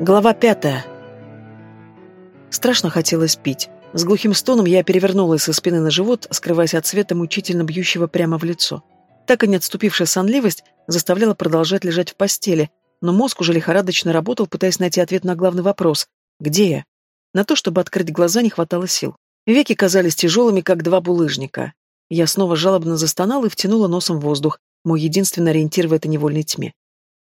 Глава пятая. Страшно хотелось пить. С глухим стоном я перевернулась со спины на живот, скрываясь от света, мучительно бьющего прямо в лицо. Так и не отступившая сонливость заставляла продолжать лежать в постели, но мозг уже лихорадочно работал, пытаясь найти ответ на главный вопрос «Где я?». На то, чтобы открыть глаза, не хватало сил. Веки казались тяжелыми, как два булыжника. Я снова жалобно застонала и втянула носом воздух, мой единственный ориентир в этой невольной тьме.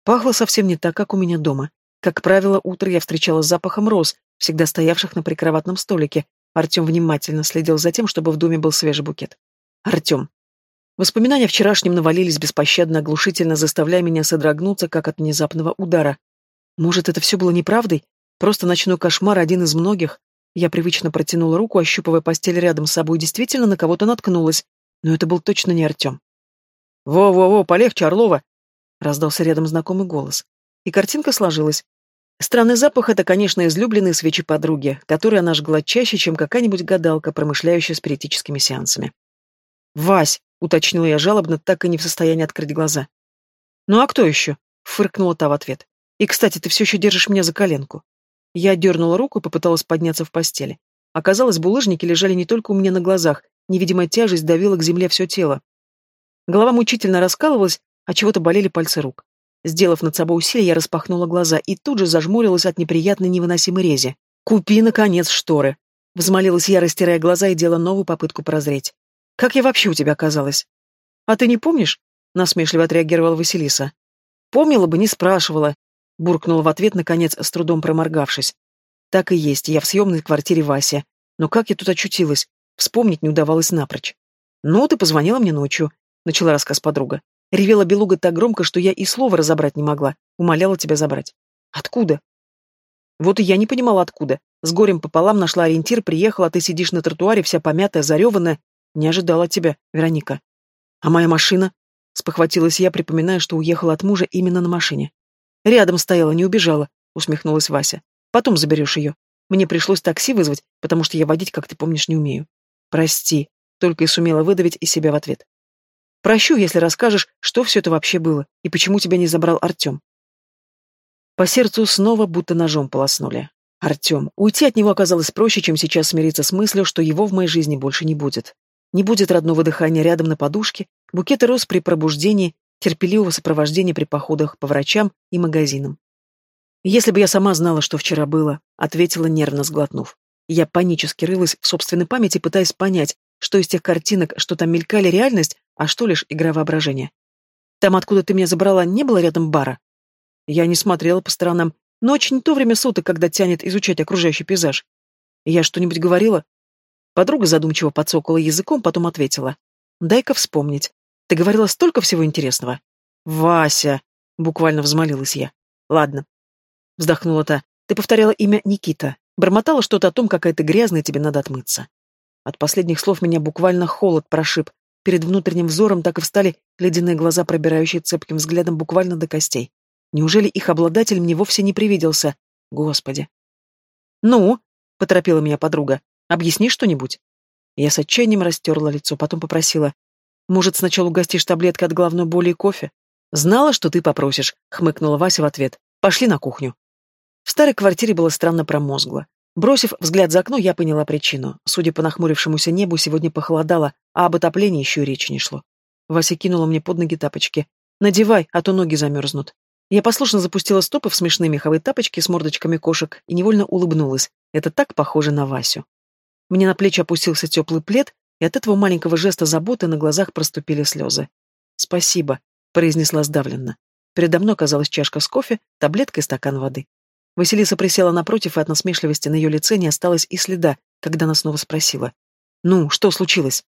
Пахло совсем не так, как у меня дома. Как правило, утро я встречала с запахом роз, всегда стоявших на прикроватном столике. Артем внимательно следил за тем, чтобы в доме был свежий букет. Артем. Воспоминания вчерашнем навалились беспощадно, оглушительно, заставляя меня содрогнуться, как от внезапного удара. Может, это все было неправдой? Просто ночной кошмар, один из многих? Я привычно протянула руку, ощупывая постель рядом с собой, действительно на кого-то наткнулась. Но это был точно не Артем. «Во-во-во, полегче, Орлова!» — раздался рядом знакомый голос. И картинка сложилась. Странный запах — это, конечно, излюбленные свечи подруги, которые она жгла чаще, чем какая-нибудь гадалка, промышляющая спиритическими сеансами. «Вась!» — уточнила я жалобно, так и не в состоянии открыть глаза. «Ну а кто еще?» — фыркнула та в ответ. «И, кстати, ты все еще держишь меня за коленку». Я дернула руку и попыталась подняться в постели. Оказалось, булыжники лежали не только у меня на глазах, невидимая тяжесть давила к земле все тело. Голова мучительно раскалывалась, а чего-то болели пальцы рук. Сделав над собой усилие, я распахнула глаза и тут же зажмурилась от неприятной невыносимой рези. «Купи, наконец, шторы!» Взмолилась я, растирая глаза и делая новую попытку прозреть. «Как я вообще у тебя оказалась?» «А ты не помнишь?» — насмешливо отреагировала Василиса. «Помнила бы, не спрашивала», — буркнула в ответ, наконец, с трудом проморгавшись. «Так и есть, я в съемной квартире Васи. Но как я тут очутилась? Вспомнить не удавалось напрочь. «Ну, ты позвонила мне ночью», — начала рассказ подруга. Ревела белуга так громко, что я и слова разобрать не могла. Умоляла тебя забрать. Откуда? Вот и я не понимала, откуда. С горем пополам нашла ориентир, приехала, ты сидишь на тротуаре, вся помятая, зареванная. Не ожидала тебя, Вероника. А моя машина? Спохватилась я, припоминая, что уехала от мужа именно на машине. Рядом стояла, не убежала, усмехнулась Вася. Потом заберешь ее. Мне пришлось такси вызвать, потому что я водить, как ты помнишь, не умею. Прости, только и сумела выдавить из себя в ответ. Прощу, если расскажешь, что все это вообще было, и почему тебя не забрал Артем. По сердцу снова будто ножом полоснули. Артем. Уйти от него оказалось проще, чем сейчас смириться с мыслью, что его в моей жизни больше не будет. Не будет родного дыхания рядом на подушке, букета роз при пробуждении, терпеливого сопровождения при походах по врачам и магазинам. «Если бы я сама знала, что вчера было», — ответила, нервно сглотнув. Я панически рылась в собственной памяти, пытаясь понять, что из тех картинок, что там мелькали, реальность, а что лишь игра воображения. Там, откуда ты меня забрала, не было рядом бара? Я не смотрела по сторонам, но очень то время суток, когда тянет изучать окружающий пейзаж. Я что-нибудь говорила? Подруга задумчиво подсокала языком, потом ответила. Дай-ка вспомнить. Ты говорила столько всего интересного. Вася! Буквально взмолилась я. Ладно. Вздохнула та. Ты повторяла имя Никита. Бормотала что-то о том, какая ты грязная, тебе надо отмыться. От последних слов меня буквально холод прошиб, Перед внутренним взором так и встали ледяные глаза, пробирающие цепким взглядом буквально до костей. Неужели их обладатель мне вовсе не привиделся? Господи. «Ну?» — поторопила меня подруга. «Объясни что-нибудь». Я с отчаянием растерла лицо, потом попросила. «Может, сначала угостишь таблеткой от головной боли и кофе?» «Знала, что ты попросишь», — хмыкнула Вася в ответ. «Пошли на кухню». В старой квартире было странно промозгло. Бросив взгляд за окно, я поняла причину. Судя по нахмурившемуся небу, сегодня похолодало, а об отоплении еще и речи не шло. Вася кинула мне под ноги тапочки. «Надевай, а то ноги замерзнут». Я послушно запустила стопы в смешные меховые тапочки с мордочками кошек и невольно улыбнулась. Это так похоже на Васю. Мне на плечи опустился теплый плед, и от этого маленького жеста заботы на глазах проступили слезы. «Спасибо», — произнесла сдавленно. Передо мной оказалась чашка с кофе, таблетка и стакан воды. Василиса присела напротив, и от насмешливости на ее лице не осталось и следа, когда она снова спросила. «Ну, что случилось?»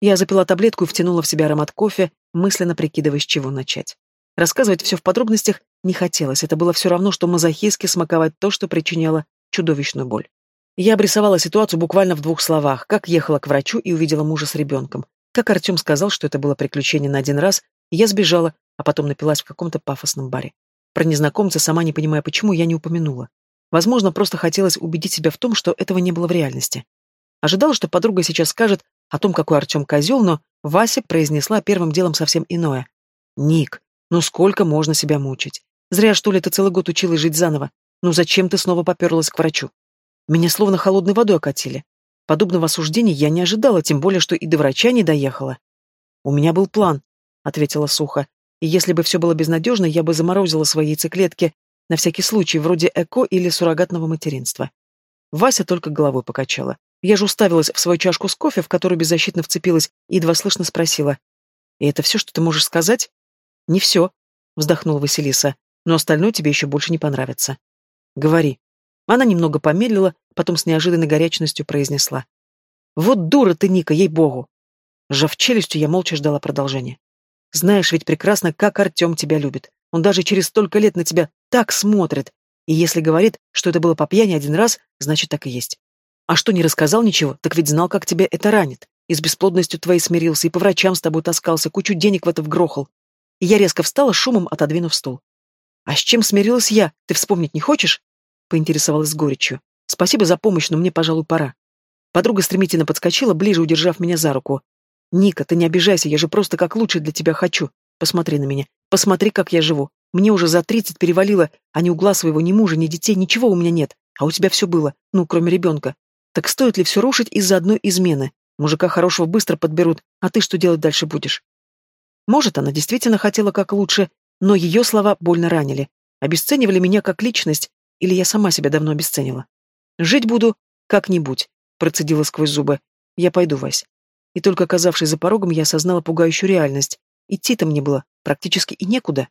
Я запила таблетку и втянула в себя аромат кофе, мысленно прикидывая, с чего начать. Рассказывать все в подробностях не хотелось, это было все равно, что мазохистски смаковать то, что причиняло чудовищную боль. Я обрисовала ситуацию буквально в двух словах, как ехала к врачу и увидела мужа с ребенком, как Артем сказал, что это было приключение на один раз, и я сбежала, а потом напилась в каком-то пафосном баре. Про незнакомца, сама не понимая почему, я не упомянула. Возможно, просто хотелось убедить себя в том, что этого не было в реальности. Ожидала, что подруга сейчас скажет о том, какой Артем козел, но Вася произнесла первым делом совсем иное. «Ник, ну сколько можно себя мучить? Зря, что ли, ты целый год училась жить заново. Ну зачем ты снова поперлась к врачу? Меня словно холодной водой окатили. Подобного осуждения я не ожидала, тем более, что и до врача не доехала. У меня был план, ответила сухо. И если бы все было безнадежно, я бы заморозила свои яйцеклетки на всякий случай, вроде ЭКО или суррогатного материнства. Вася только головой покачала. Я же уставилась в свою чашку с кофе, в которую беззащитно вцепилась, и едва слышно спросила. «И это все, что ты можешь сказать?» «Не все», — вздохнула Василиса, «но остальное тебе еще больше не понравится». «Говори». Она немного помедлила, потом с неожиданной горячностью произнесла. «Вот дура ты, Ника, ей-богу!» Сжав челюстью, я молча ждала продолжения. «Знаешь ведь прекрасно, как Артем тебя любит. Он даже через столько лет на тебя так смотрит. И если говорит, что это было по пьяни один раз, значит, так и есть. А что не рассказал ничего, так ведь знал, как тебя это ранит. И с бесплодностью твоей смирился, и по врачам с тобой таскался, кучу денег в это вгрохал. И я резко встала, шумом отодвинув стул. «А с чем смирилась я? Ты вспомнить не хочешь?» Поинтересовалась с горечью. «Спасибо за помощь, но мне, пожалуй, пора». Подруга стремительно подскочила, ближе удержав меня за руку. «Ника, ты не обижайся, я же просто как лучше для тебя хочу. Посмотри на меня. Посмотри, как я живу. Мне уже за тридцать перевалило, а ни угла своего, ни мужа, ни детей, ничего у меня нет. А у тебя все было, ну, кроме ребенка. Так стоит ли все рушить из-за одной измены? Мужика хорошего быстро подберут, а ты что делать дальше будешь? Может, она действительно хотела как лучше, но ее слова больно ранили. Обесценивали меня как личность, или я сама себя давно обесценила. Жить буду как-нибудь, процедила сквозь зубы. Я пойду, Вась. И только оказавшись за порогом, я осознала пугающую реальность. Идти-то мне было практически и некуда.